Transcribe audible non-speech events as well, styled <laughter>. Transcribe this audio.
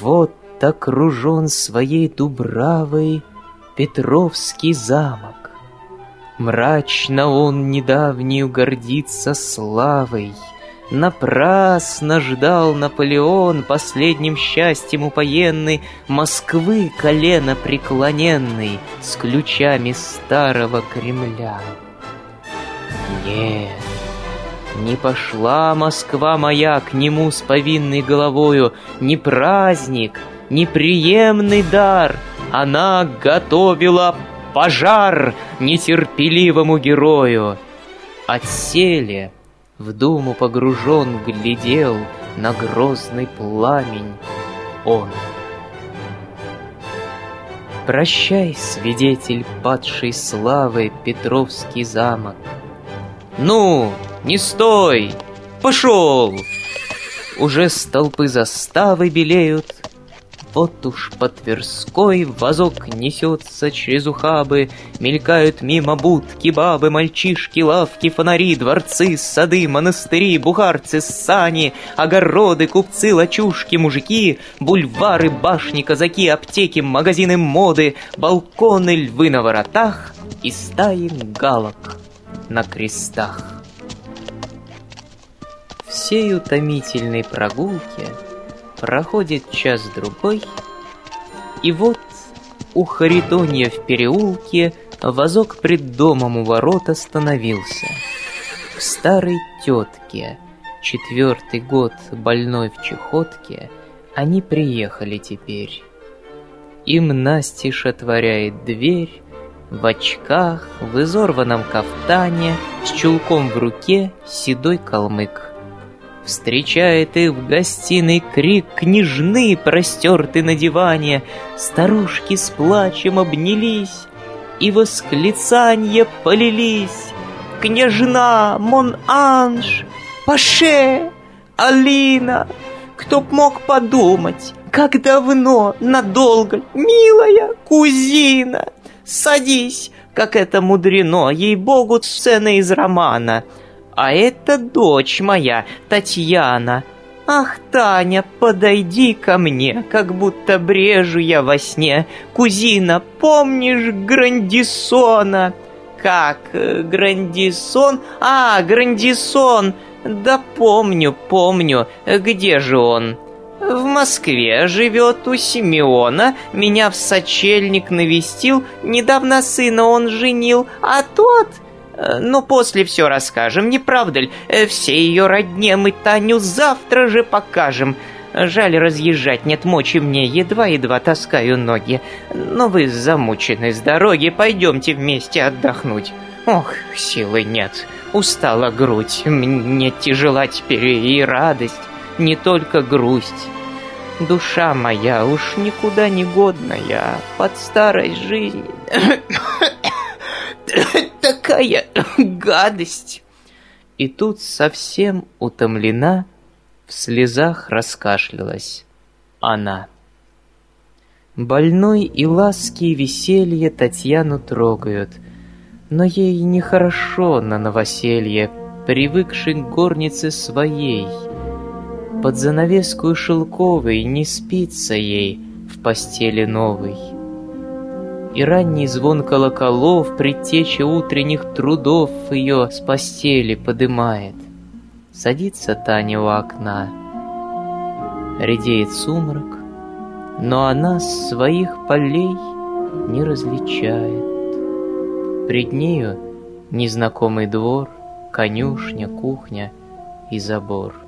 Вот окружен своей дубравой Петровский замок. Мрачно он недавнюю гордится славой. Напрасно ждал Наполеон, последним счастьем упоенный, Москвы колено преклоненный с ключами старого Кремля. Нет, не пошла Москва моя к нему с повинной головою, Не праздник, не приемный дар, Она готовила пожар нетерпеливому герою. Отселе в думу погружен глядел на грозный пламень он. Прощай, свидетель падшей славы, Петровский замок. Ну, не стой! Пошел! Уже столпы заставы белеют, вот уж по Тверской вазок несется через ухабы, Мелькают мимо будки, бабы, мальчишки, лавки, фонари, Дворцы, сады, монастыри, бухарцы, сани, Огороды, купцы, лачушки, мужики, Бульвары, башни, казаки, аптеки, магазины моды, Балконы, львы на воротах И стаи галок на крестах. Всей утомительной прогулке — Проходит час-другой, и вот у Харитонья в переулке Возок пред домом у ворот остановился. К старой тетке, четвертый год больной в чехотке, Они приехали теперь. Им настежь отворяет дверь, В очках, в изорванном кафтане, С чулком в руке седой калмык. Встречает их в гостиной крик княжны, простерты на диване. Старушки с плачем обнялись, и восклицанья полились. Княжна, Мон-Анж, Паше, Алина, кто б мог подумать, как давно, надолго, милая кузина, садись, как это мудрено, ей-богу, сцена из романа — а это дочь моя, Татьяна. Ах, Таня, подойди ко мне, как будто брежу я во сне. Кузина, помнишь Грандисона? Как, э, Грандисон? А, Грандисон! Да помню, помню. Где же он? В Москве живет у Симеона, меня в сочельник навестил, недавно сына он женил, а тот но после все расскажем, не правда ли? Э, все ее родне мы Таню завтра же покажем. Жаль разъезжать, нет мочи мне, едва-едва таскаю ноги. Но вы замучены с дороги, пойдемте вместе отдохнуть. Ох, силы нет, устала грудь, мне тяжела теперь и радость, не только грусть. Душа моя уж никуда не годная, под старость жизни такая <laughs> гадость!» И тут совсем утомлена, в слезах раскашлялась она. Больной и ласки и веселье Татьяну трогают, но ей нехорошо на новоселье, привыкшей к горнице своей. Под занавеску шелковой не спится ей в постели новой и ранний звон колоколов, предтеча утренних трудов ее с постели подымает. Садится Таня у окна. Редеет сумрак, но она своих полей не различает. Пред нею незнакомый двор, конюшня, кухня и забор —